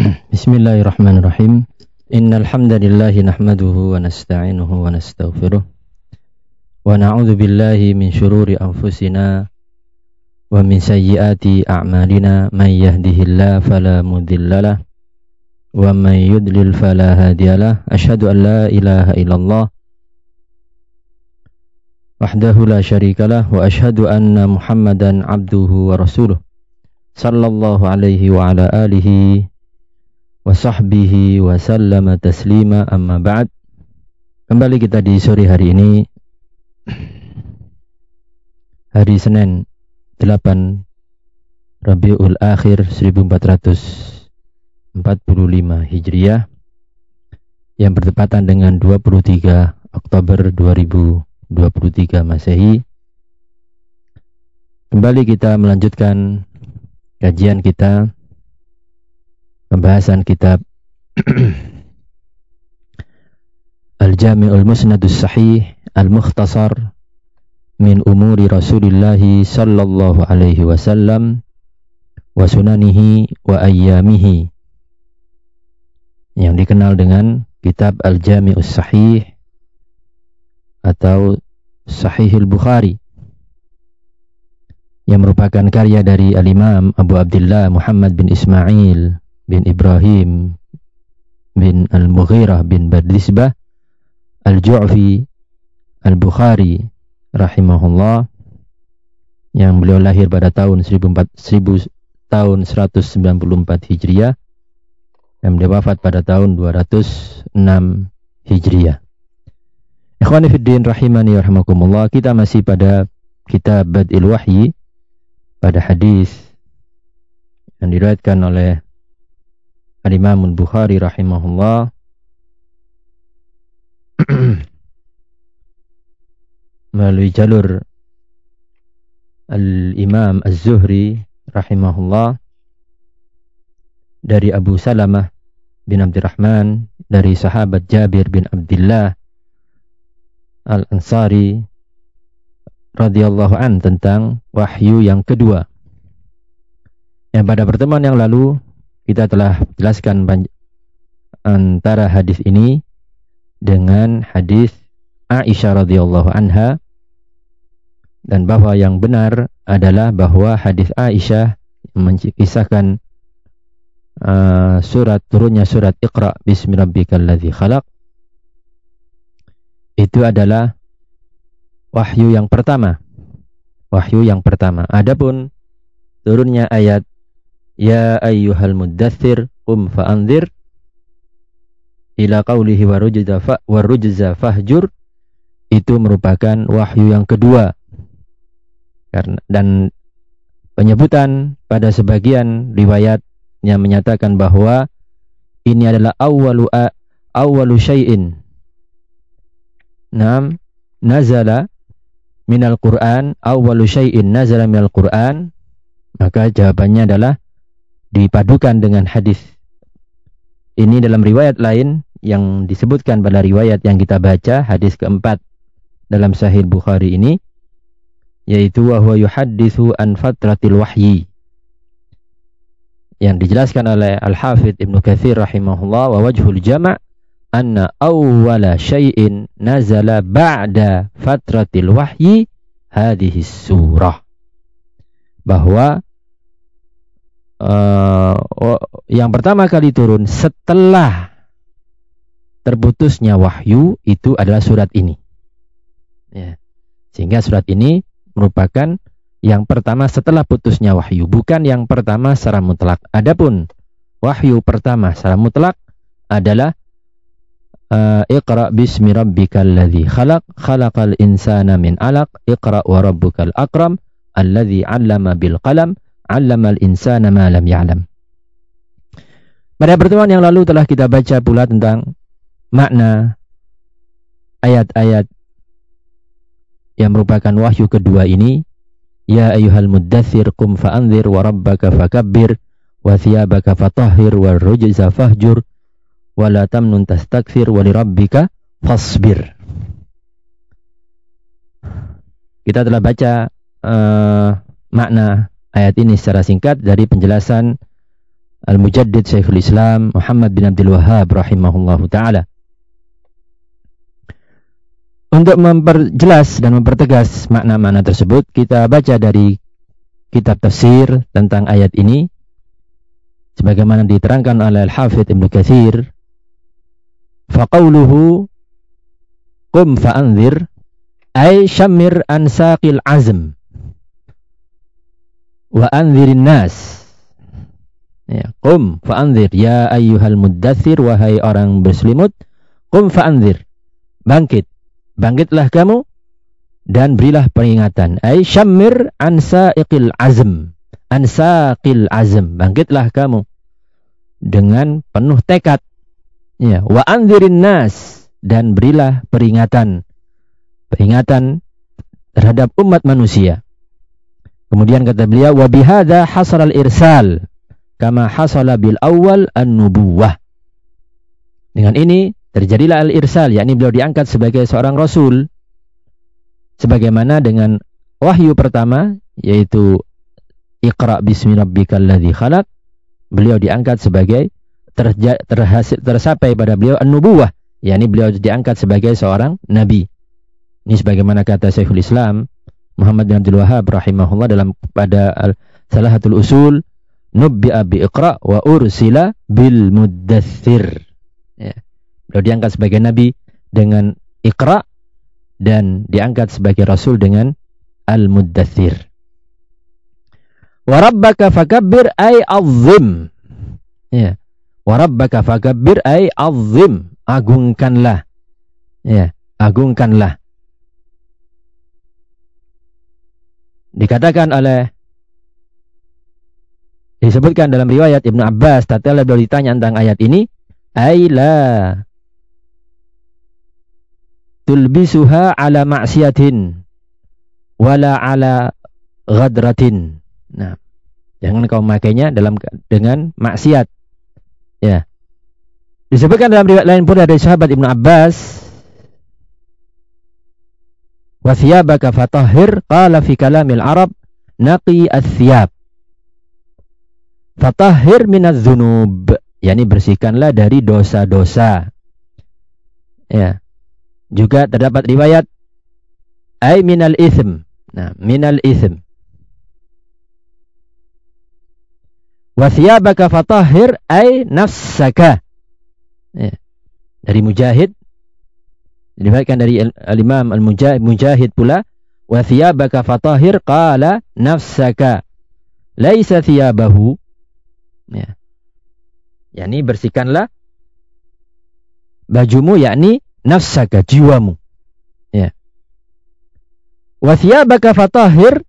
بسم الله الرحمن الرحيم إن الحمد لله نحمده ونستعينه ونستغفره ونعوذ بالله من شرور أنفسنا ومن سيئات أعمالنا من يهده الله فلا مذل له ومن يدلل فلا هادي له أشهد أن لا إله إلا الله وحده لا شريك له وأشهد أن محمدا عبده ورسوله صلى الله عليه وعلى آله wa sahbihi wa sallama taslima amma ba'd Kembali kita di sore hari ini Hari Senin 8 Rabiul Akhir 1445 Hijriah yang bertepatan dengan 23 Oktober 2023 Masehi. Kembali kita melanjutkan kajian kita pembahasan kitab Al-Jami'ul Musnadus Sahih Al-Mukhtasar min umuri Rasulullah sallallahu alaihi wasallam wa sunanihi wa ayyamihi yang dikenal dengan kitab Al-Jami'us Sahih atau Sahihul Bukhari yang merupakan karya dari Al-Imam Abu Abdullah Muhammad bin Ismail bin Ibrahim bin Al-Mughirah bin Bardisbah Al-Ju'fi Al-Bukhari rahimahullah yang beliau lahir pada tahun 1400 tahun 194 Hijriah dan beliau wafat pada tahun 206 Hijriah. Ikhwani fiddin rahimani rahimakumullah, kita masih pada kitab Badil Wahyi pada hadis yang diriwayatkan oleh Al-Imam Al-Bukhari rahimahullah melalui jalur Al-Imam Az-Zuhri rahimahullah dari Abu Salamah bin Abdurrahman dari sahabat Jabir bin Abdullah Al-Ansari radhiyallahu an tentang wahyu yang kedua. Yang pada pertemuan yang lalu kita telah jelaskan antara hadis ini dengan hadis Aisyah radhiyallahu anha dan bahwa yang benar adalah bahwa hadis Aisyah mencisahkan uh, surat turunnya surat Iqra bismi rabbikal ladzi khalaq itu adalah wahyu yang pertama. Wahyu yang pertama. Adapun turunnya ayat Ya ayyuhal muddathir qum fa'anzir ila qawlihi warujza fa warujza fahjur. Itu merupakan wahyu yang kedua. Karena dan penyebutan pada sebagian riwayatnya menyatakan bahwa ini adalah awwalu awwalu syai'in. Nam nazala minal Qur'an awwalu syai'in nazala minal Qur'an. Maka jawabannya adalah dipadukan dengan hadis. Ini dalam riwayat lain yang disebutkan pada riwayat yang kita baca hadis keempat dalam Sahih Bukhari ini yaitu wa huwa yuhadditsu an fatratil wahyi yang dijelaskan oleh Al-Hafidh Ibnu Katsir rahimahullah wa wajhul jama' anna awwala syai'in nazala ba'da fatratil wahyi hadhihi surah bahwa uh, yang pertama kali turun setelah terputusnya wahyu itu adalah surat ini. Ya. Sehingga surat ini merupakan yang pertama setelah putusnya wahyu, bukan yang pertama secara mutlak. Adapun wahyu pertama secara mutlak adalah uh, Iqra bismi rabbikal ladzi khalaq khalaqal insana min 'alaq Iqra wa rabbukal akram alladzi 'allama bil qalam 'allamal insana ma lam ya'lam. Pada pertemuan yang lalu telah kita baca pula tentang makna ayat-ayat yang merupakan wahyu kedua ini. Ya ayyuhal muddathir qum fa'anzir wa rabbaka fakabbir wa thiyabaka fatahhir wa rujza fahjur wa la tamnun wa fasbir. Kita telah baca uh, makna ayat ini secara singkat dari penjelasan Al-Mujaddid Syekhul Islam Muhammad bin Abdul Wahhab rahimahullahu taala. Untuk memperjelas dan mempertegas makna-makna tersebut, kita baca dari kitab tafsir tentang ayat ini sebagaimana diterangkan oleh Al-Hafidh Ibnu Katsir. Faqauluhu qum fa'anzir ay syammir an saqil azm wa anzirin nas. Ya qum fa'anzir. Ya ayyuhal muddathir wahai orang berselimut qum fa'anzir. Bangkit. Bangkitlah kamu dan berilah peringatan. Ay syammir an saqiil azm. An saqil azm. Bangkitlah kamu dengan penuh tekad. Ya wa anzirin nas dan berilah peringatan. Peringatan terhadap umat manusia. Kemudian kata beliau, wa bihadza hasal al-irsal kama hasala bil awal an-nubuwah. Dengan ini terjadilah al-irsal, yakni beliau diangkat sebagai seorang rasul sebagaimana dengan wahyu pertama yaitu Iqra bismi rabbikal ladzi khalaq beliau diangkat sebagai terja, terhasil, tersapai pada beliau an-nubuwah yakni beliau diangkat sebagai seorang nabi ini sebagaimana kata Syekhul Islam Muhammad bin Abdul Wahab rahimahullah dalam pada salah satu usul nubbi'a bi iqra wa ursila bil muddathir. Ya. Beliau diangkat sebagai nabi dengan iqra dan diangkat sebagai rasul dengan al muddathir. Wa rabbaka fakabbir ay azim. Ya. Wa rabbaka fakabbir ay azim. Agungkanlah. Ya, agungkanlah. Dikatakan oleh disebutkan dalam riwayat Ibnu Abbas tatkala beliau ditanya tentang ayat ini aila tulbisuha ala ma'siyatin wala ala ghadratin. Nah jangan kau memakainya dalam dengan maksiat. Ya. Disebutkan dalam riwayat lain pun dari sahabat Ibnu Abbas wa thiyabaka fatahhir qala fi kalamil arab naqi athiyab fatahhir minaz dzunub yakni bersihkanlah dari dosa-dosa. Ya. Juga terdapat riwayat ay minal ithm nah minal ithm wa thiyabaka fatahhir ay nafsaka. Ya. dari mujahid Diriwayatkan dari Al-Imam Al-Mujahid pula, "Wa thiyabaka fatahhir qala nafsaka." Laisa thiyabahu. Ya. Yani bersihkanlah bajumu yakni nafsaka jiwamu. Ya. Wa thiyabaka fatahhir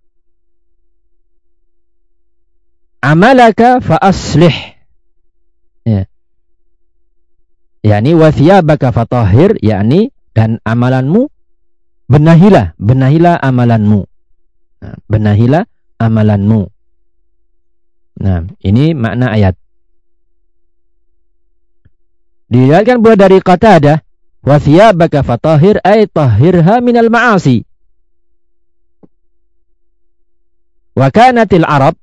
amalaka fa aslih. Ya. Yani wa thiyabaka fatahhir yakni dan amalanmu benahilah, benahilah amalanmu. Nah, benahilah amalanmu. Nah, ini makna ayat. Dilihatkan pula dari kata ada wa thiyabaka fatahhir ay tahhirha minal ma'asi. Wa kanatil Arab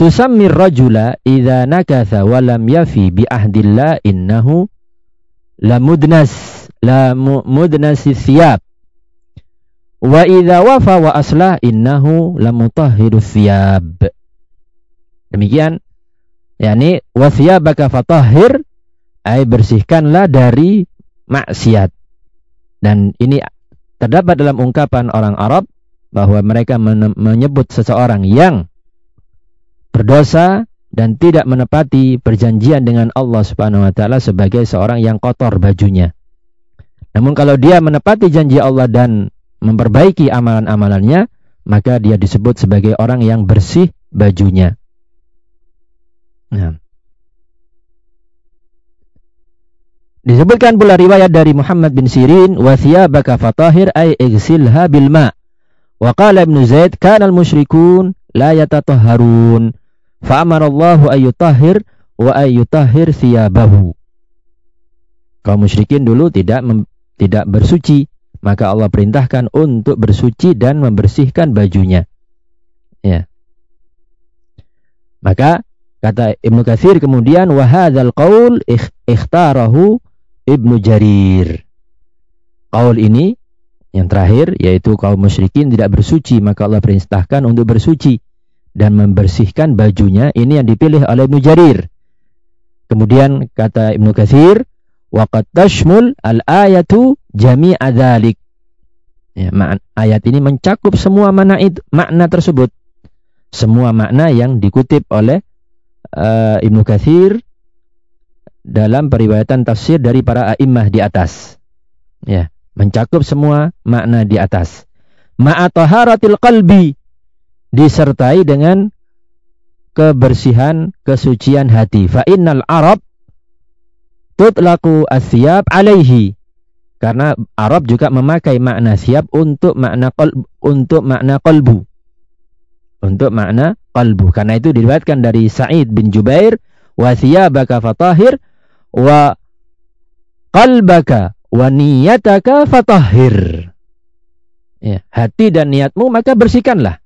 tusammi rajula idza nakatha wa lam yafi bi ahdillah innahu lamudnas la mudnasi thiyab. Wa idza wafa wa aslah innahu lamutahhiru thiyab. Demikian yakni wa thiyabaka fatahhir ay bersihkanlah dari maksiat. Dan ini terdapat dalam ungkapan orang Arab bahwa mereka menyebut seseorang yang berdosa dan tidak menepati perjanjian dengan Allah Subhanahu wa taala sebagai seorang yang kotor bajunya. Namun kalau dia menepati janji Allah dan memperbaiki amalan-amalannya, maka dia disebut sebagai orang yang bersih bajunya. Nah. Disebutkan pula riwayat dari Muhammad bin Sirin, "Wa thiyabaka fatahir ay igsilha bil ma'." Wa qala Ibnu Zaid, "Kana al-musyrikun la yatatahharun." Fa amara Allah ay yutahhir wa ay yutahhir thiyabahu. Kaum musyrikin dulu tidak tidak bersuci, maka Allah perintahkan untuk bersuci dan membersihkan bajunya. Ya. Maka Kata Ibnu Katsir kemudian wa hadzal qaul ikhtarahu Ibnu Jarir. Qaul ini yang terakhir yaitu kaum musyrikin tidak bersuci maka Allah perintahkan untuk bersuci dan membersihkan bajunya ini yang dipilih oleh Ibnu Jarir. Kemudian kata Ibnu Katsir waqad tashmul al-ayatu jami'a dzalik. Ya, ayat ini mencakup semua makna itu, makna tersebut. Semua makna yang dikutip oleh uh, Ibnu Katsir dalam periwayatan tafsir dari para a'immah di atas. Ya mencakup semua makna di atas. Ma'ataharatil qalbi disertai dengan kebersihan, kesucian hati. Fa innal Arab tutlaku asyab alaihi. Karena Arab juga memakai makna siap untuk makna qalb, untuk makna qalbu. Untuk makna qalbu. Karena itu diriwayatkan dari Sa'id bin Jubair wa thiyabaka fatahir wa qalbaka wa niyataka fatahhir. Ya, hati dan niatmu maka bersihkanlah.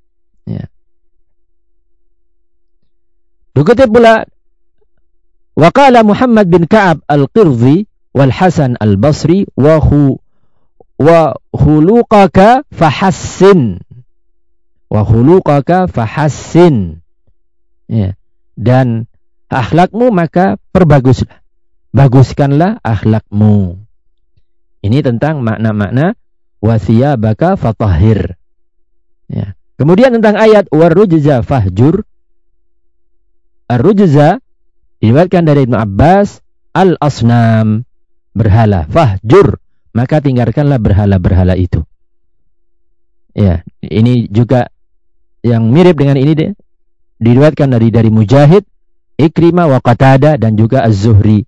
Ya. Dikutip pula Waqala Muhammad bin Ka'ab al-Qirzi wal Hasan al-Basri wa hu wa khuluqaka fahassin wa khuluqaka fahassin ya dan akhlakmu maka perbaguslah baguskanlah akhlakmu ini tentang makna-makna baka fatahir. Ya. Kemudian tentang ayat warujza fahjur. Ar-rujza diriwayatkan dari Ibnu Abbas al-asnam berhala fahjur maka tinggalkanlah berhala-berhala itu. Ya, ini juga yang mirip dengan ini deh. Diriwayatkan dari dari Mujahid, Ikrimah wa Qatada dan juga Az-Zuhri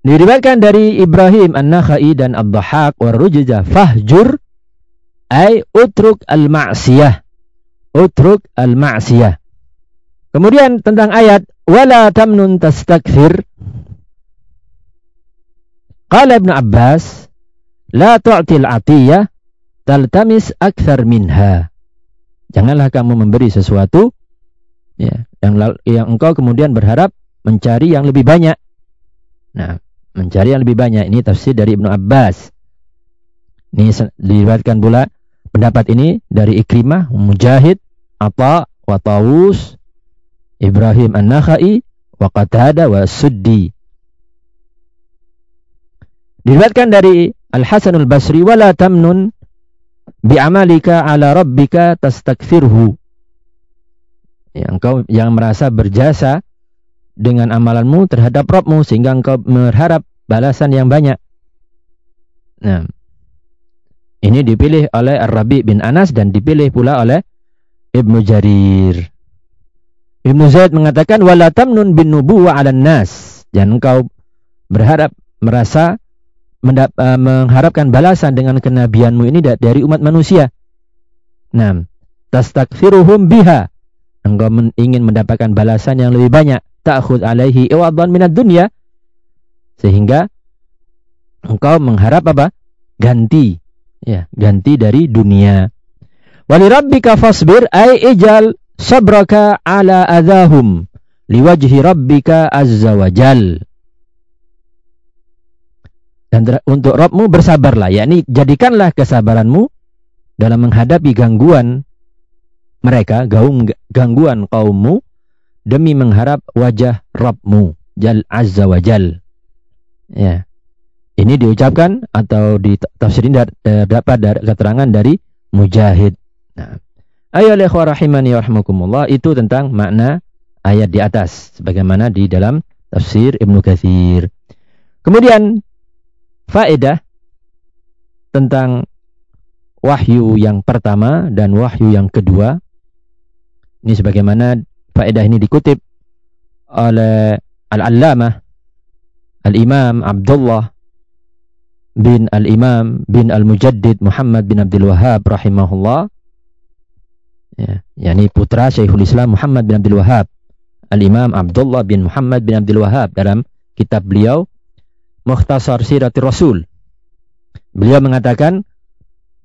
Diriwayatkan dari Ibrahim An-Nakhai dan Rujza fahjur ay utruk al-ma'siyah. Utruk al-ma'siyah. Kemudian tentang ayat wala tamnun tastakthir. Qala Ibn Abbas la tu'til atiyah taltamis akthar minha. Janganlah kamu memberi sesuatu ya, yang yang engkau kemudian berharap mencari yang lebih banyak. Nah, mencari yang lebih banyak. Ini tafsir dari Ibnu Abbas. Ini diriwayatkan pula pendapat ini dari Ikrimah, Mujahid, Atha, wa Tawus, Ibrahim An-Nakhai, wa Qatada wa Suddi. Diriwayatkan dari Al-Hasan Al-Basri, wala tamnun bi'amalika ala rabbika tastakfirhu. Yang kau yang merasa berjasa dengan amalanmu terhadap Rabbmu sehingga engkau berharap balasan yang banyak. Nah, ini dipilih oleh Ar-Rabi bin Anas dan dipilih pula oleh Ibnu Jarir. Ibnu Zaid mengatakan wala tamnun bin nubuwah 'alan nas. Jangan engkau berharap merasa mendap, uh, mengharapkan balasan dengan kenabianmu ini dari umat manusia. Nah, tastakfiruhum biha. Engkau ingin mendapatkan balasan yang lebih banyak ta'khud alaihi iwadan minad dunya sehingga engkau mengharap apa? ganti ya, ganti dari dunia. Wali rabbika fasbir ay ijal sabraka ala adahum liwajhi rabbika azza wajal. Dan untuk Rabbmu bersabarlah, yakni jadikanlah kesabaranmu dalam menghadapi gangguan mereka, gaung gangguan kaummu demi mengharap wajah Rabbmu Jal Azza wa Jal. Ya. Ini diucapkan atau ditafsirin eh, dapat keterangan dari Mujahid. Nah. Ayo rahimani rahmakumullah itu tentang makna ayat di atas sebagaimana di dalam tafsir Ibnu Katsir. Kemudian faedah tentang wahyu yang pertama dan wahyu yang kedua. Ini sebagaimana faedah ini dikutip oleh Al-Allamah Al-Imam Abdullah bin Al-Imam bin Al-Mujaddid Muhammad bin Abdul Wahab rahimahullah ya, yakni putra Syekhul Islam Muhammad bin Abdul Wahab Al-Imam Abdullah bin Muhammad bin Abdul Wahab dalam kitab beliau Mukhtasar Siratul Rasul. Beliau mengatakan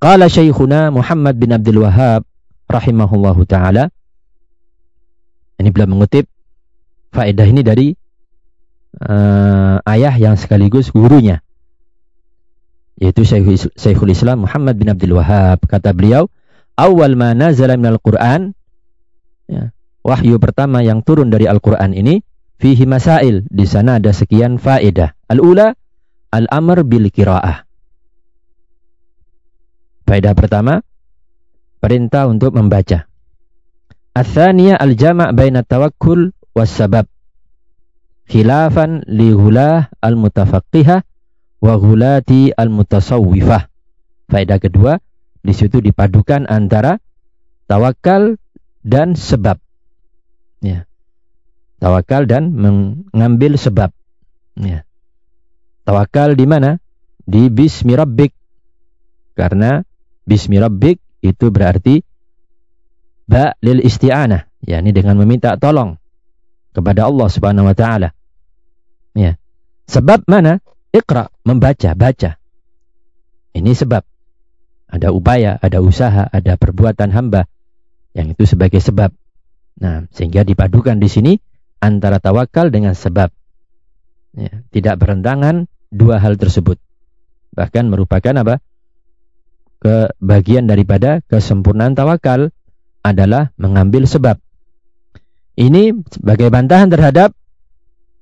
Qala Syekhuna Muhammad bin Abdul Wahab rahimahullahu taala. Ini beliau mengutip faedah ini dari uh, ayah yang sekaligus gurunya yaitu Syekhul Islam Muhammad bin Abdul Wahab kata beliau awal ma nazala minal Quran ya, wahyu pertama yang turun dari Al-Qur'an ini fihi masail di sana ada sekian faedah. Al-ula al-amr bil qiraah. Faedah pertama perintah untuk membaca. Athaniya al-jama' baina tawakkul was sabab. Khilafan li al-mutafaqqihah wa ghulati al-mutasawwifah. Faedah kedua, di situ dipadukan antara tawakal dan sebab. Ya. Tawakal dan mengambil sebab. Ya. Tawakal di mana? Di bismi rabbik. Karena bismi rabbik itu berarti ba lil isti'anah, yakni dengan meminta tolong kepada Allah Subhanahu wa taala. Ya. Sebab mana? Iqra, membaca, baca. Ini sebab. Ada upaya, ada usaha, ada perbuatan hamba yang itu sebagai sebab. Nah, sehingga dipadukan di sini antara tawakal dengan sebab. Ya, tidak berentangan dua hal tersebut. Bahkan merupakan apa? Kebagian daripada kesempurnaan tawakal adalah mengambil sebab. Ini sebagai bantahan terhadap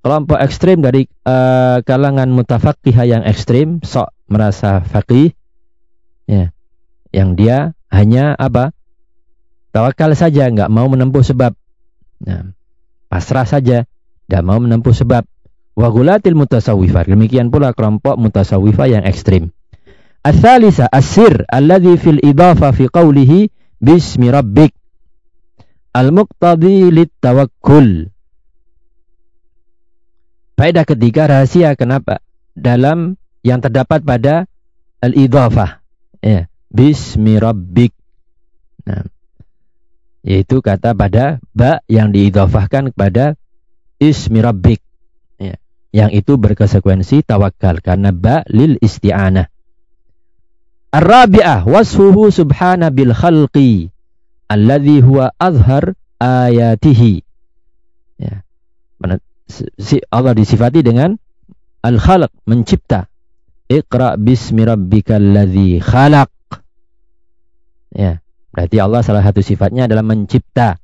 kelompok ekstrim dari uh, kalangan mutafakih yang ekstrim, sok merasa fakih, ya, yang dia hanya apa? Tawakal saja, nggak mau menempuh sebab. Nah, pasrah saja, tidak mau menempuh sebab. Wagulatil mutasawwifah. Demikian pula kelompok mutasawwifah yang ekstrim. As-salisa as-sir alladhi fil idafa fi qawlihi bismi rabbik. Al-muqtadi lit tawakkul. Faedah ketiga rahasia kenapa dalam yang terdapat pada al-idhafah ya bismi rabbik. Nah, yaitu kata pada ba yang diidhafahkan kepada ismi rabbik. Ya, yang itu berkonsekuensi tawakal karena ba lil isti'anah. Ar-rabi'ah wasfuhu subhana bil khalqi alladhi huwa azhar ayatihi. Ya. Allah disifati dengan al-khalq, mencipta. Iqra bismi rabbikal ladzi khalaq. Ya, berarti Allah salah satu sifatnya adalah mencipta.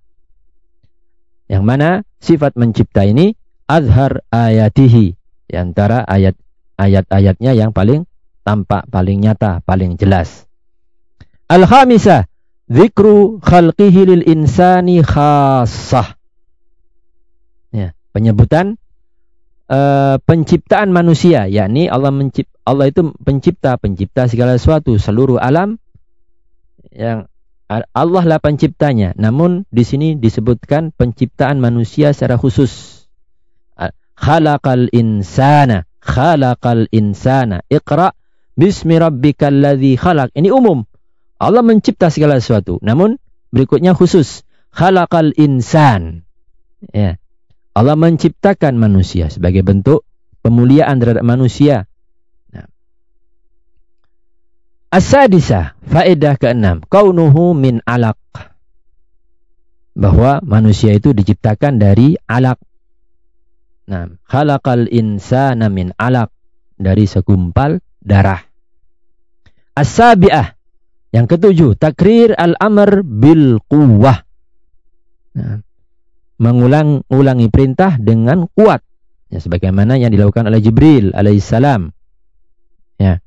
Yang mana sifat mencipta ini azhar ayatihi, di antara ayat ayat-ayatnya yang paling tampak, paling nyata, paling jelas. Al-khamisah, zikru khalqihi lil insani khassah penyebutan uh, penciptaan manusia yakni Allah mencipt Allah itu pencipta pencipta segala sesuatu seluruh alam yang Allah lah penciptanya. Namun di sini disebutkan penciptaan manusia secara khusus. Khalaqal insana khalaqal insana. Iqra bismi rabbikal ladzi khalaq. Ini umum. Allah mencipta segala sesuatu. Namun berikutnya khusus. Khalaqal insan. Ya. Allah menciptakan manusia sebagai bentuk pemuliaan terhadap manusia. Nah. As-sadisah, faedah keenam, kaunuhu min alaq. Bahwa manusia itu diciptakan dari alaq. Nah, khalaqal insana min alaq dari segumpal darah. As-sabi'ah, yang ketujuh, takrir al-amr bil quwwah. Nah, mengulang-ulangi perintah dengan kuat. Ya, sebagaimana yang dilakukan oleh Jibril alaihissalam. Ya.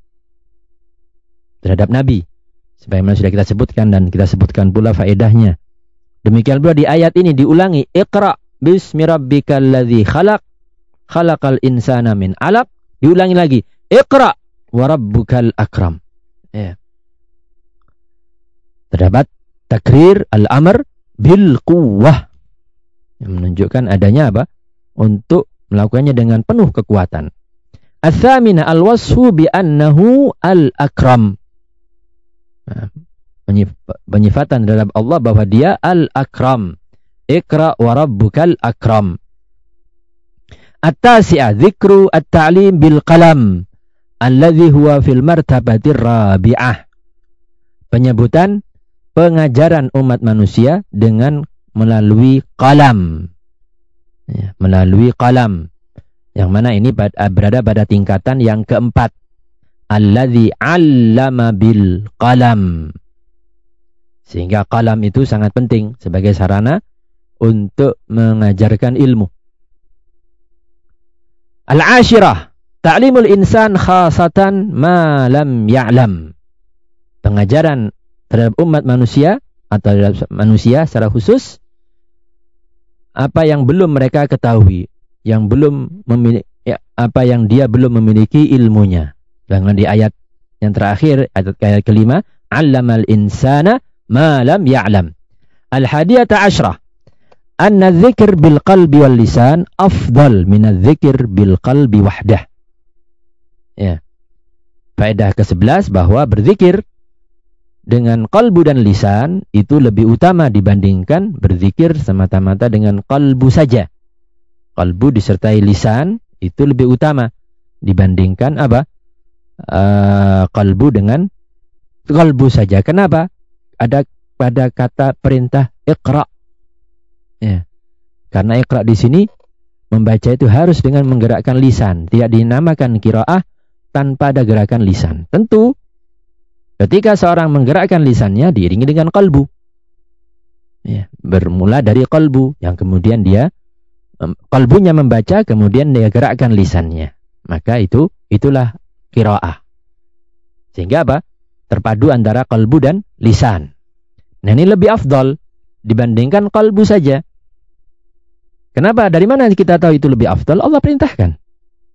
Terhadap Nabi. Sebagaimana sudah kita sebutkan dan kita sebutkan pula faedahnya. Demikian pula di ayat ini diulangi. Iqra bismi rabbikal ladzi khalaq. Khalaqal insana min alaq. Diulangi lagi. Iqra wa rabbukal akram. Ya. Terdapat takrir al-amr bil quwwah yang menunjukkan adanya apa? Untuk melakukannya dengan penuh kekuatan. Athamina al-wasfu bi annahu al-akram. Nah, penyifatan dalam Allah bahwa dia al-akram. Ikra wa rabbukal akram. At-tasi'ah dzikru at-ta'lim bil qalam alladhi huwa fil martabatir rabi'ah. Penyebutan pengajaran umat manusia dengan melalui kalam. Ya, melalui kalam. Yang mana ini berada pada tingkatan yang keempat. Alladhi 'allama bil qalam. Sehingga kalam itu sangat penting sebagai sarana untuk mengajarkan ilmu. Al-ashirah, ta'limul insan khasatan ma lam ya'lam. Pengajaran terhadap umat manusia atau terhadap manusia secara khusus apa yang belum mereka ketahui, yang belum memiliki ya, apa yang dia belum memiliki ilmunya. Jangan di ayat yang terakhir ayat, ayat kelima, 'allamal insana ma lam ya'lam. Al-hadiyata asyrah anna dzikr bil qalbi wal lisan afdal min dzikr bil qalbi wahdah. Ya. Faedah ke-11 bahwa berzikir dengan kalbu dan lisan itu lebih utama dibandingkan berzikir semata-mata dengan kalbu saja. Kalbu disertai lisan itu lebih utama dibandingkan apa? Uh, kalbu dengan kalbu saja. Kenapa? Ada pada kata perintah iqra Ya. Karena ikra di sini membaca itu harus dengan menggerakkan lisan, tidak dinamakan kiraah tanpa ada gerakan lisan. Tentu ketika seorang menggerakkan lisannya diiringi dengan kalbu. Ya, bermula dari kalbu yang kemudian dia kalbunya membaca kemudian dia gerakkan lisannya. Maka itu itulah kiraah. Sehingga apa? Terpadu antara kalbu dan lisan. Nah ini lebih afdol dibandingkan kalbu saja. Kenapa? Dari mana kita tahu itu lebih afdal? Allah perintahkan.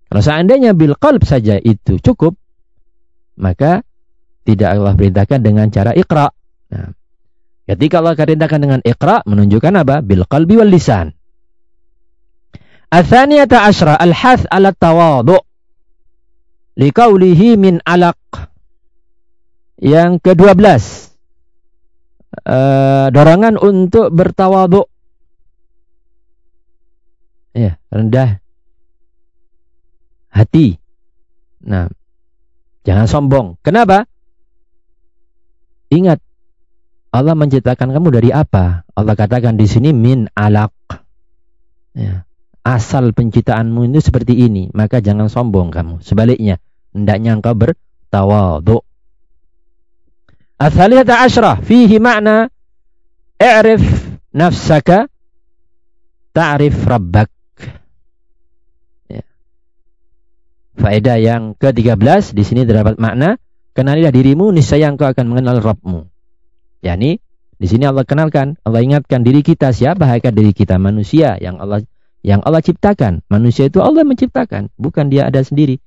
Kalau seandainya bil qalb saja itu cukup, maka tidak Allah perintahkan dengan cara ikra. Nah, ketika Allah perintahkan dengan ikra, menunjukkan apa? Bil qalbi wal lisan. Athaniyata asyra al-hath ala tawadu' liqaulihi min alaq. Yang kedua belas, uh, dorongan untuk bertawaduk ya, rendah hati. Nah, jangan sombong. Kenapa? Ingat, Allah menciptakan kamu dari apa? Allah katakan di sini min alaq. Ya. Asal penciptaanmu itu seperti ini, maka jangan sombong kamu. Sebaliknya, hendaknya engkau bertawadhu. Athaliyata asyrah fihi makna i'rif nafsaka ta'rif rabbak. Faedah yang ke-13 di sini terdapat makna kenalilah dirimu niscaya engkau akan mengenal Rabbmu. Yani di sini Allah kenalkan, Allah ingatkan diri kita siapa hakikat diri kita manusia yang Allah yang Allah ciptakan. Manusia itu Allah menciptakan, bukan dia ada sendiri.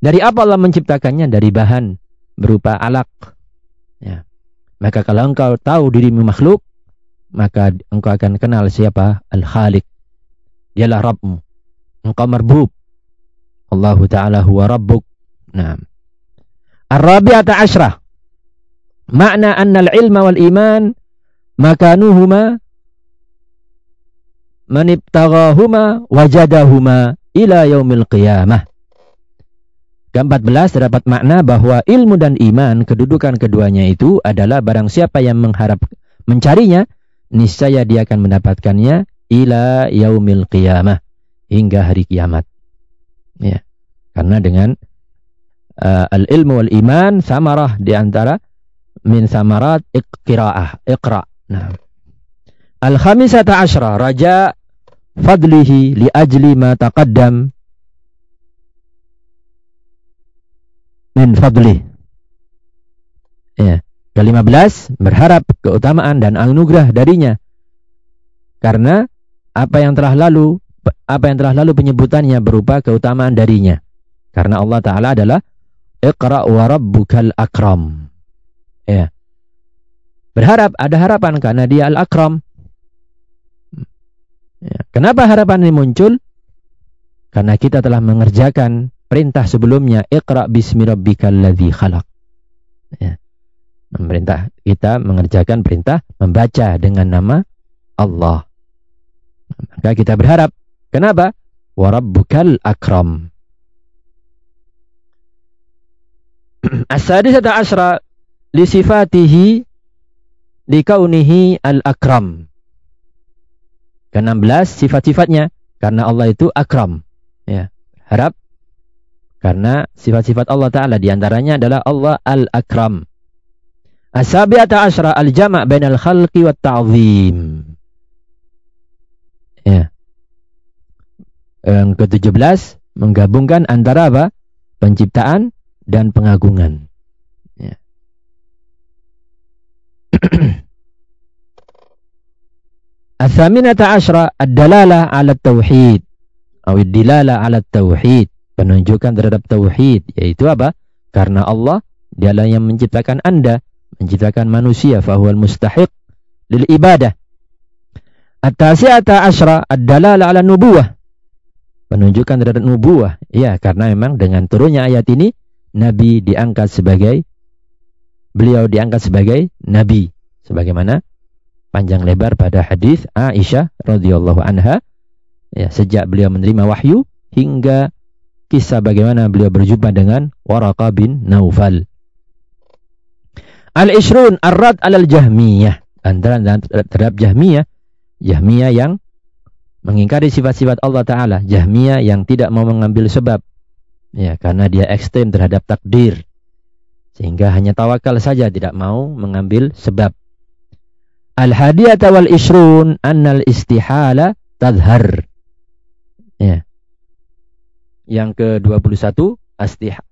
Dari apa Allah menciptakannya? Dari bahan berupa alak. Ya. Maka kalau engkau tahu dirimu makhluk, maka engkau akan kenal siapa Al-Khaliq. Dialah Rabbmu. Engkau merbub. Allah Ta'ala huwa rabbuk. Nah. Ar-rabi'ata asyrah. Makna anna al-ilma wal iman makanuhuma manibtaghahuma wajadahuma ila yaumil qiyamah. Ke-14 terdapat makna bahwa ilmu dan iman kedudukan keduanya itu adalah barang siapa yang mengharap mencarinya niscaya dia akan mendapatkannya ila yaumil qiyamah hingga hari kiamat. Ya. Karena dengan uh, al-ilmu wal iman samarah di antara min samarat iqraah, iqra. Nah. Al-khamisata asyra raja fadlihi li ajli ma taqaddam min fadlih. Ya. Ke-15 berharap keutamaan dan anugerah darinya. Karena apa yang telah lalu apa yang telah lalu penyebutannya berupa keutamaan darinya. Karena Allah Ta'ala adalah Iqra wa rabbukal akram. Ya. Berharap, ada harapan karena dia al-akram. Ya. Kenapa harapan ini muncul? Karena kita telah mengerjakan perintah sebelumnya. Iqra bismi rabbikal ladzi khalaq. Ya. Memerintah kita mengerjakan perintah membaca dengan nama Allah. Maka kita berharap Kenapa? Warabbukal akram. As-sadisata asra li sifatihi li kaunihi al-akram. Ke-16 sifat-sifatnya karena Allah itu akram. Ya, harap karena sifat-sifat Allah Ta'ala di antaranya adalah Allah Al-Akram. Asabiata asra al-jama' bainal khalqi wa ta'zim. Ya. Yang ke-17 menggabungkan antara apa? Penciptaan dan pengagungan. Ya. Asaminata asra ad-dalala ala tauhid. Atau dilala ala tauhid penunjukan terhadap tauhid yaitu apa? Karena Allah dialah yang menciptakan Anda, menciptakan manusia fahuwal mustahiq lil ibadah. At-tasi'ata asyra ad-dalala 'ala nubuwah. Penunjukan terhadap nubuwah. Ya, karena memang dengan turunnya ayat ini nabi diangkat sebagai beliau diangkat sebagai nabi sebagaimana panjang lebar pada hadis Aisyah radhiyallahu anha ya sejak beliau menerima wahyu hingga kisah bagaimana beliau berjumpa dengan Waraka bin Naufal. Al-Ishrun Ar-Rad alal Jahmiyah. Antara terhadap Jahmiyah. Jahmiyah yang mengingkari sifat-sifat Allah Ta'ala. Jahmiyah yang tidak mau mengambil sebab. Ya, karena dia ekstrem terhadap takdir. Sehingga hanya tawakal saja tidak mau mengambil sebab. Al-Hadiyata wal Ishrun annal istihala tadhar. Ya. Yang ke-21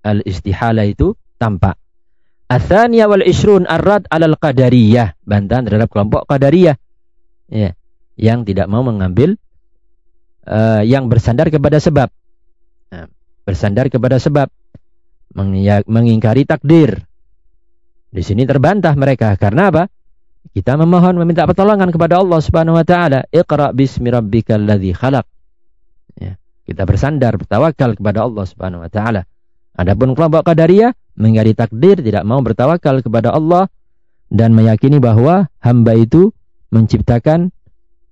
al-istihala itu tampak. Athaniya wal isrun arrad alal qadariyah. Bantahan terhadap kelompok qadariyah. Ya. Yang tidak mau mengambil uh, yang bersandar kepada sebab. Nah, bersandar kepada sebab. mengingkari takdir. Di sini terbantah mereka. Karena apa? Kita memohon meminta pertolongan kepada Allah Subhanahu wa taala. Iqra bismi rabbikal ladzi khalaq. Kita bersandar, bertawakal kepada Allah Subhanahu wa taala. Adapun kelompok Qadariyah mengingkari takdir, tidak mau bertawakal kepada Allah dan meyakini bahwa hamba itu menciptakan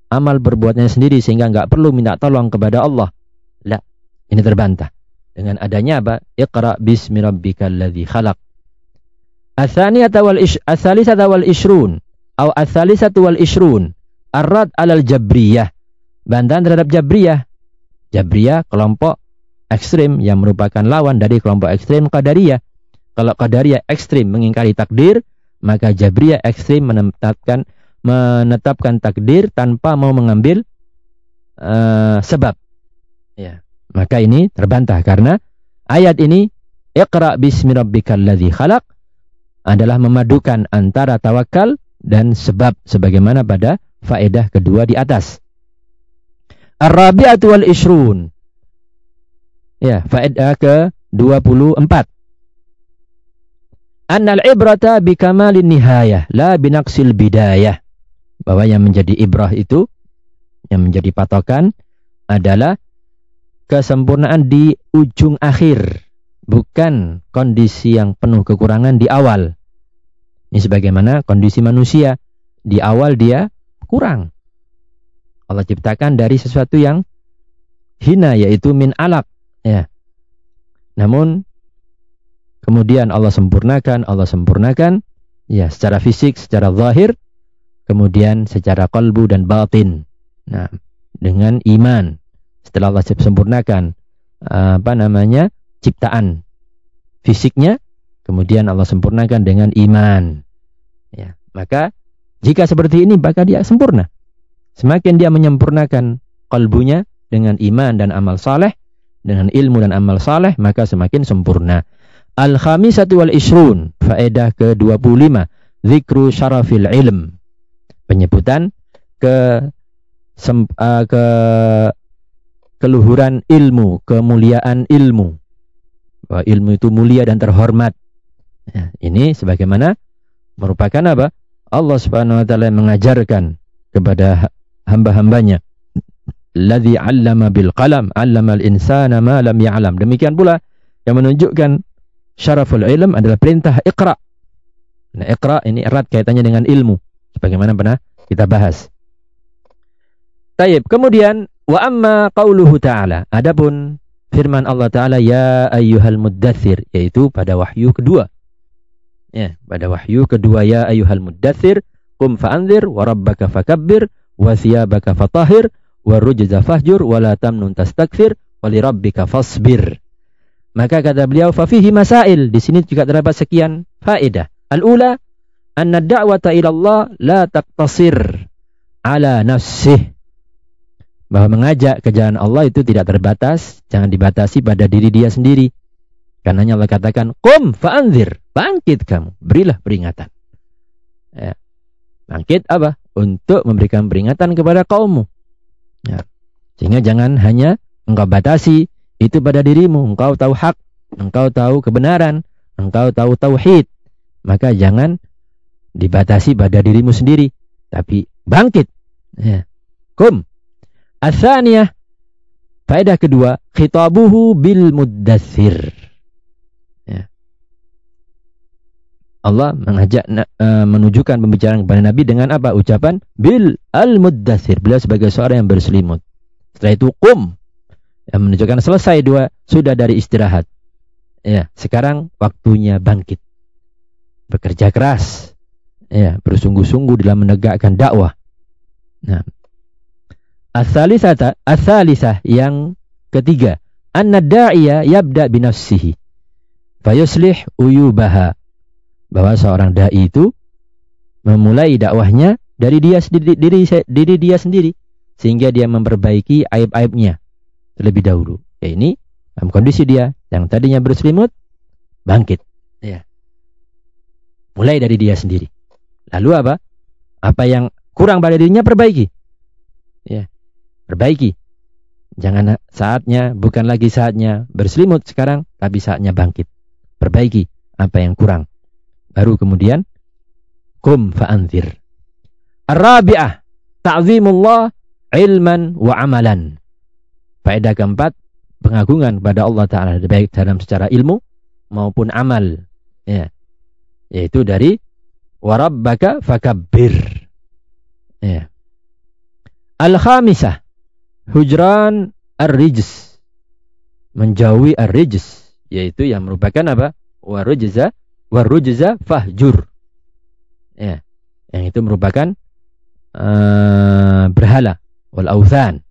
amal berbuatnya sendiri sehingga enggak perlu minta tolong kepada Allah. La, ini terbantah. Dengan adanya apa? Iqra bismi rabbikal ladzi khalaq. Atsaniyata wal ish asalisata wal ishrun atau asalisatu wal ishrun arad alal jabriyah. Bantahan terhadap jabriyah Jabriyah kelompok ekstrim yang merupakan lawan dari kelompok ekstrim Qadariyah. Kalau Qadariyah ekstrim mengingkari takdir, maka Jabriyah ekstrim menetapkan menetapkan takdir tanpa mau mengambil uh, sebab. Ya. Maka ini terbantah karena ayat ini Iqra bismi rabbikal ladzi khalaq adalah memadukan antara tawakal dan sebab sebagaimana pada faedah kedua di atas. Ar-rabi'atu wal ishrun. Ya, faedah ke 24. Annal ibrata bi kamalin nihayah, la binaqsil bidayah. Bahwa yang menjadi ibrah itu, yang menjadi patokan adalah kesempurnaan di ujung akhir. Bukan kondisi yang penuh kekurangan di awal. Ini sebagaimana kondisi manusia. Di awal dia kurang. Allah ciptakan dari sesuatu yang hina yaitu min alaq ya. Namun kemudian Allah sempurnakan, Allah sempurnakan ya secara fisik, secara zahir, kemudian secara kalbu dan batin. Nah, dengan iman setelah Allah sempurnakan apa namanya? ciptaan fisiknya, kemudian Allah sempurnakan dengan iman. Ya, maka jika seperti ini maka dia sempurna. Semakin dia menyempurnakan kalbunya dengan iman dan amal saleh, dengan ilmu dan amal saleh, maka semakin sempurna. Al-khamisatu wal isrun, faedah ke-25, zikru syarafil ilm. Penyebutan ke sem, uh, ke keluhuran ilmu, kemuliaan ilmu. Bahwa ilmu itu mulia dan terhormat. Ya, ini sebagaimana merupakan apa? Allah Subhanahu wa taala mengajarkan kepada hamba-hambanya. Ladzi 'allama bil qalam, 'allama al insana ma lam ya'lam. Demikian pula yang menunjukkan syaraful ilm adalah perintah iqra. Nah, iqra ini erat kaitannya dengan ilmu sebagaimana pernah kita bahas. Taib. Kemudian wa amma qauluhu ta'ala. Adapun firman Allah taala ya ayyuhal muddatsir yaitu pada wahyu kedua. Ya, pada wahyu kedua ya ayyuhal muddatsir qum fa'anzir wa rabbaka fakabbir wa thiyabaka fatahhir wa fahjur wa la tamnun tastakthir wa fasbir. Maka kata beliau fafihi masail. Di sini juga terdapat sekian faedah. Al-ula anna da'wata ila Allah la taqtasir ala nafsih. Bahwa mengajak ke jalan Allah itu tidak terbatas, jangan dibatasi pada diri dia sendiri. Karena Allah katakan, "Qum fa'anzir." Bangkit kamu, berilah peringatan. Ya. Bangkit apa? Untuk memberikan peringatan kepada kaummu. Ya. Sehingga jangan hanya engkau batasi itu pada dirimu. Engkau tahu hak, engkau tahu kebenaran, engkau tahu tauhid. Maka jangan dibatasi pada dirimu sendiri, tapi bangkit. Ya. Kum. Atsaniyah. Faedah kedua, khitabuhu bil muddathir. Ya. Allah mengajak uh, menunjukkan pembicaraan kepada Nabi dengan apa? Ucapan bil al muddathir. Beliau sebagai seorang yang berselimut. Setelah itu kum yang menunjukkan selesai dua sudah dari istirahat. Ya, sekarang waktunya bangkit. Bekerja keras. Ya, bersungguh-sungguh dalam menegakkan dakwah. Nah. Asalisata, asalisah yang ketiga, anna da'iya yabda binafsihi. Fayuslih uyubaha. Bahwa seorang dai itu memulai dakwahnya dari dia sendiri, diri, diri dia sendiri sehingga dia memperbaiki aib-aibnya terlebih dahulu. Ya ini dalam kondisi dia yang tadinya berselimut bangkit. Ya. Mulai dari dia sendiri. Lalu apa? Apa yang kurang pada dirinya perbaiki. Ya. Perbaiki. Jangan saatnya, bukan lagi saatnya berselimut sekarang, tapi saatnya bangkit. Perbaiki apa yang kurang. Baru kemudian kum fa'anzir. Ar-rabi'ah ta'zimullah ilman wa amalan. Faedah keempat, pengagungan kepada Allah Ta'ala baik dalam secara ilmu maupun amal. Ya. Yaitu dari warabbaka fakabbir. Ya. Al-khamisah, hujran ar-rijs. Menjauhi ar-rijs. Yaitu yang merupakan apa? Warujza, warujza fahjur. Ya. Yang itu merupakan uh, berhala wal authan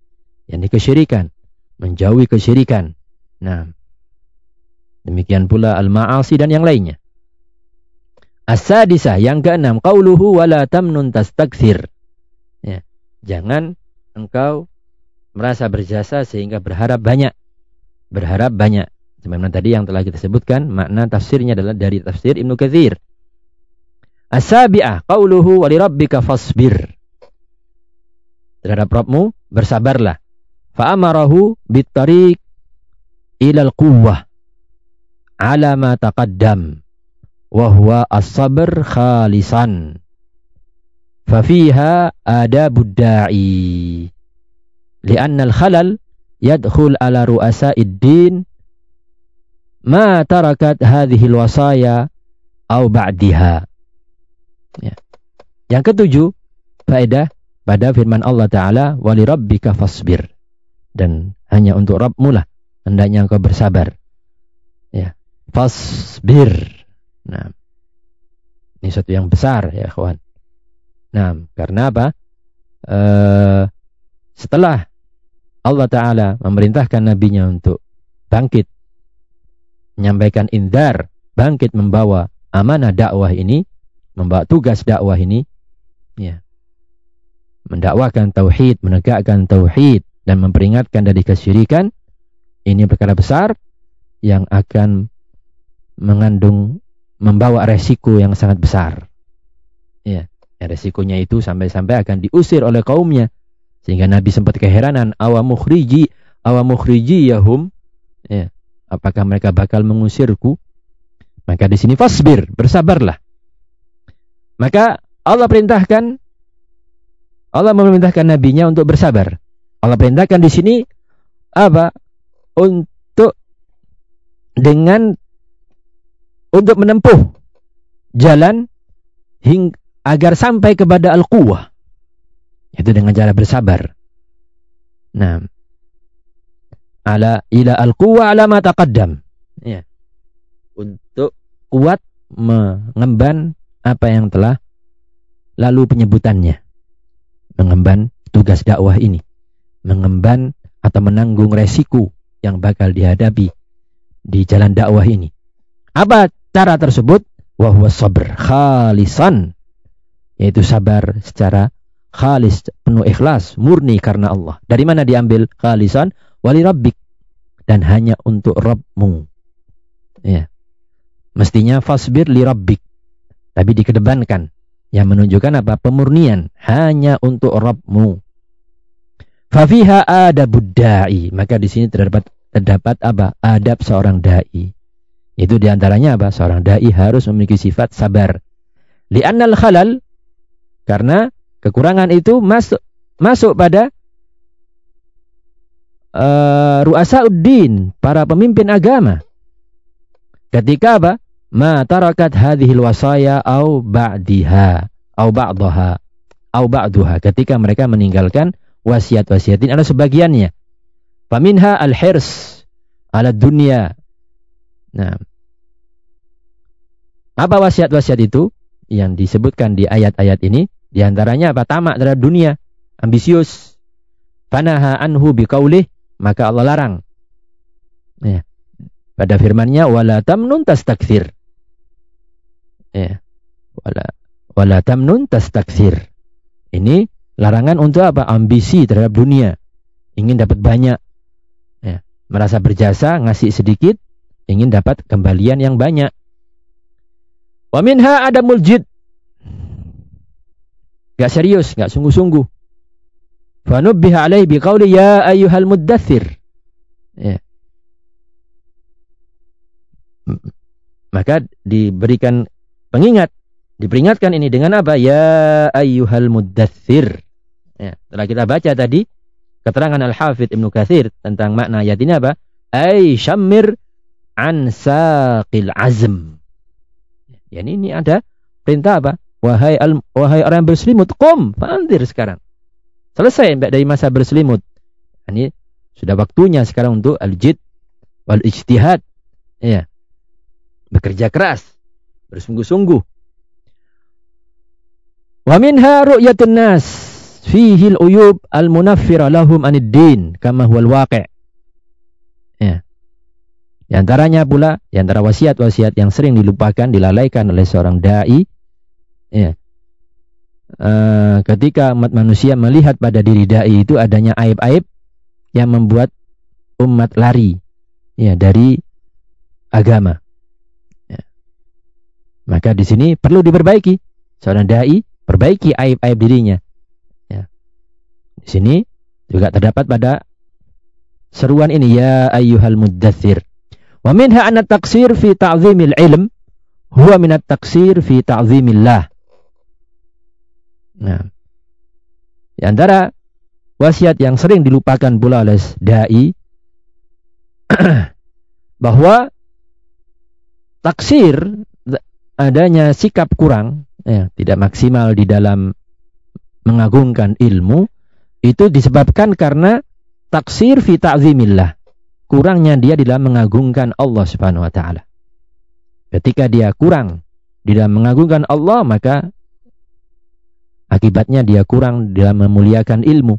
yang dikesyirikan menjauhi kesyirikan. Nah, demikian pula al-ma'asi dan yang lainnya. As-sadisah yang keenam qauluhu wala tamnun tastakthir. Ya, jangan engkau merasa berjasa sehingga berharap banyak. Berharap banyak. Sebagaimana tadi yang telah kita sebutkan, makna tafsirnya adalah dari tafsir Ibnu Katsir. As-sabi'ah qauluhu wa lirabbika fasbir. Terhadap Rabbmu bersabarlah fa'amarahu bitariq ilal quwwah ala ma taqaddam wa huwa as-sabr khalisan fafiha adabud da'i li'anna al-khalal yadkhul ala ru'asa'id din ma tarakat hadhihi al-wasaya au ba'diha ya. yang ketujuh faedah pada firman Allah taala wali rabbika fasbir dan hanya untuk Rabbmu lah hendaknya engkau bersabar. Ya, fasbir. Nah, ini satu yang besar ya kawan. Nah, karena apa? E, setelah Allah Ta'ala memerintahkan nabinya untuk bangkit, menyampaikan indar, bangkit membawa amanah dakwah ini, membawa tugas dakwah ini, ya, mendakwakan tauhid, menegakkan tauhid, dan memperingatkan dari kesyirikan ini perkara besar yang akan mengandung membawa resiko yang sangat besar. Ya, ya resikonya itu sampai-sampai akan diusir oleh kaumnya sehingga Nabi sempat keheranan awa mukhriji awa mukhriji yahum ya apakah mereka bakal mengusirku maka di sini fasbir bersabarlah maka Allah perintahkan Allah memerintahkan nabinya untuk bersabar Allah perintahkan di sini apa? Untuk dengan untuk menempuh jalan hing, agar sampai kepada al-quwah. Itu dengan cara bersabar. Nah, ala ila al-quwah ala ma taqaddam. Ya. Untuk kuat mengemban apa yang telah lalu penyebutannya. Mengemban tugas dakwah ini. Mengemban atau menanggung resiko yang bakal dihadapi di jalan dakwah ini. Apa cara tersebut? Wahwa sabr khalisan. Yaitu sabar secara khalis, penuh ikhlas, murni karena Allah. Dari mana diambil khalisan? Wali rabbik. Dan hanya untuk Rabbmu. Ya. Mestinya fasbir li rabbik. Tapi dikedepankan. Yang menunjukkan apa? Pemurnian. Hanya untuk Rabbmu. Fafiha ada budai. Maka di sini terdapat terdapat apa? Adab seorang dai. Itu di antaranya apa? Seorang dai harus memiliki sifat sabar. Li'annal khalal karena kekurangan itu masuk masuk pada uh, ru'asauddin, para pemimpin agama. Ketika apa? Ma tarakat hadhil wasaya au ba'diha au ba'daha au ba'duha. Ketika mereka meninggalkan wasiat-wasiat ini ada sebagiannya. Faminha al-hirs ala dunia Nah, apa wasiat-wasiat itu yang disebutkan di ayat-ayat ini? Di antaranya apa? Tamak terhadap dunia, ambisius. Fanaha anhu biqaulih, maka Allah larang. Ya. Pada firman-Nya wala tamnun tastakthir. Ya. Wala wala tamnun tastakthir. Ini larangan untuk apa? Ambisi terhadap dunia. Ingin dapat banyak. Ya. Merasa berjasa, ngasih sedikit, ingin dapat kembalian yang banyak. Wa minha ada muljid. Gak serius, gak sungguh-sungguh. Fanubbiha alaih biqauli ya ayyuhal muddathir. Ya. Maka diberikan pengingat, diperingatkan ini dengan apa? Ya ayyuhal muddathir. Ya, setelah kita baca tadi keterangan Al-Hafidh Ibnu Katsir tentang makna ayat ini apa? Ai syammir an saqil azm. Ya ini, ini ada perintah apa? Wahai al, wahai orang yang berselimut, qum, pandir sekarang. Selesai dari masa berselimut. Ini sudah waktunya sekarang untuk al-jid wal ijtihad. Ya. Bekerja keras, bersungguh-sungguh. Wa minha ru'yatun nas fihi al-uyub al-munaffira lahum anid din kama huwa al-waqi'. Ya. Di antaranya pula, di antara wasiat-wasiat yang sering dilupakan, dilalaikan oleh seorang dai, ya. Uh, ketika umat manusia melihat pada diri dai itu adanya aib-aib yang membuat umat lari, ya dari agama. Ya. Maka di sini perlu diperbaiki. Seorang dai perbaiki aib-aib dirinya. Ya. Di sini juga terdapat pada seruan ini ya ayyuhal muddathir Wa minha anna taksir fi ta'zimil ilm huwa minat taksir fi ta'zimillah. Nah, di antara wasiat yang sering dilupakan pula oleh dai bahwa taksir adanya sikap kurang ya, tidak maksimal di dalam mengagungkan ilmu itu disebabkan karena taksir fi ta'zimillah kurangnya dia di dalam mengagungkan Allah Subhanahu wa taala. Ketika dia kurang di dalam mengagungkan Allah, maka akibatnya dia kurang dalam memuliakan ilmu.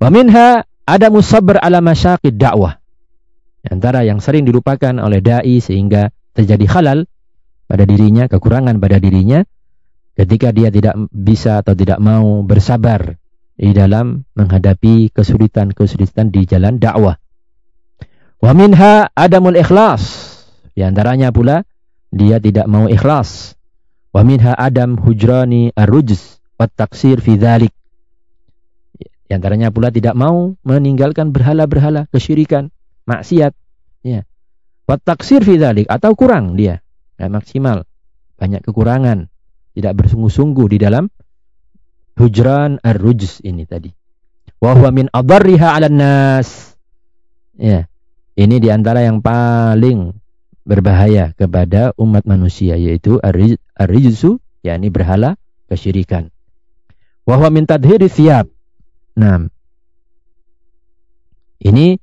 Wa minha ada musabr ala masyaqid dakwah. Antara yang sering dilupakan oleh dai sehingga terjadi halal pada dirinya, kekurangan pada dirinya ketika dia tidak bisa atau tidak mau bersabar di dalam menghadapi kesulitan-kesulitan di jalan dakwah. Wa minha adamul ikhlas. Di antaranya pula dia tidak mau ikhlas. Wa minha adam hujrani ar-rujz wa taksir fi dhalik. Di antaranya pula tidak mau meninggalkan berhala-berhala, kesyirikan, maksiat, ya. Wa taksir fi dhalik atau kurang dia, tidak maksimal, banyak kekurangan, tidak bersungguh-sungguh di dalam hujran ar-rujz ini tadi. Wa huwa min adarriha 'alan nas. Ya. Ini di antara yang paling berbahaya kepada umat manusia yaitu ar-rijsu yakni berhala kesyirikan. Wahwa min tadhiri siap. Nah, ini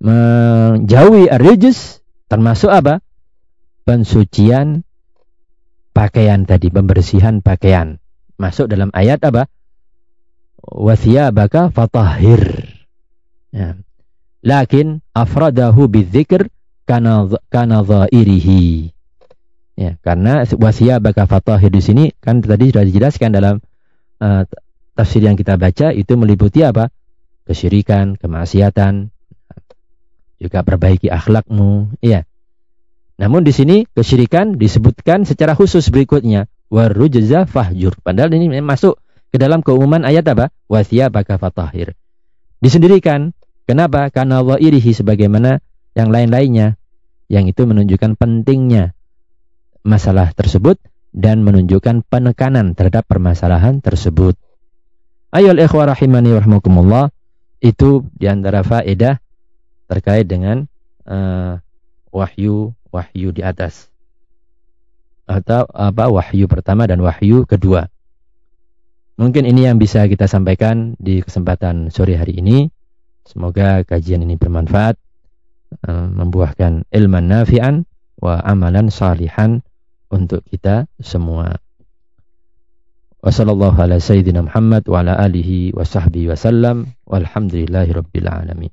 menjauhi ar-rijs termasuk apa? Pensucian pakaian tadi, pembersihan pakaian. Masuk dalam ayat apa? wathiyabaka fatahhir. Ya. Lakin afradahu bidzikr kana kana dhairihi. Ya, karena wasiyabaka fatahhir di sini kan tadi sudah dijelaskan dalam uh, tafsir yang kita baca itu meliputi apa? Kesyirikan, kemaksiatan, juga perbaiki akhlakmu, iya. Namun di sini kesyirikan disebutkan secara khusus berikutnya warujza fahjur. Padahal ini masuk ke dalam keumuman ayat apa? Wasiyabaka fatahhir. Disendirikan. Kenapa? Karena irihi sebagaimana yang lain-lainnya. Yang itu menunjukkan pentingnya masalah tersebut dan menunjukkan penekanan terhadap permasalahan tersebut. Ayol ikhwah rahimani warahmukumullah itu di antara faedah terkait dengan uh, wahyu wahyu di atas atau apa wahyu pertama dan wahyu kedua. Mungkin ini yang bisa kita sampaikan di kesempatan sore hari ini. Semoga kajian ini bermanfaat, uh, membuahkan ilman nafi'an wa amalan salihan untuk kita semua. Wassallallahu ala sayyidina Muhammad wa ala alihi wa sahbihi wasallam walhamdulillahi rabbil alamin.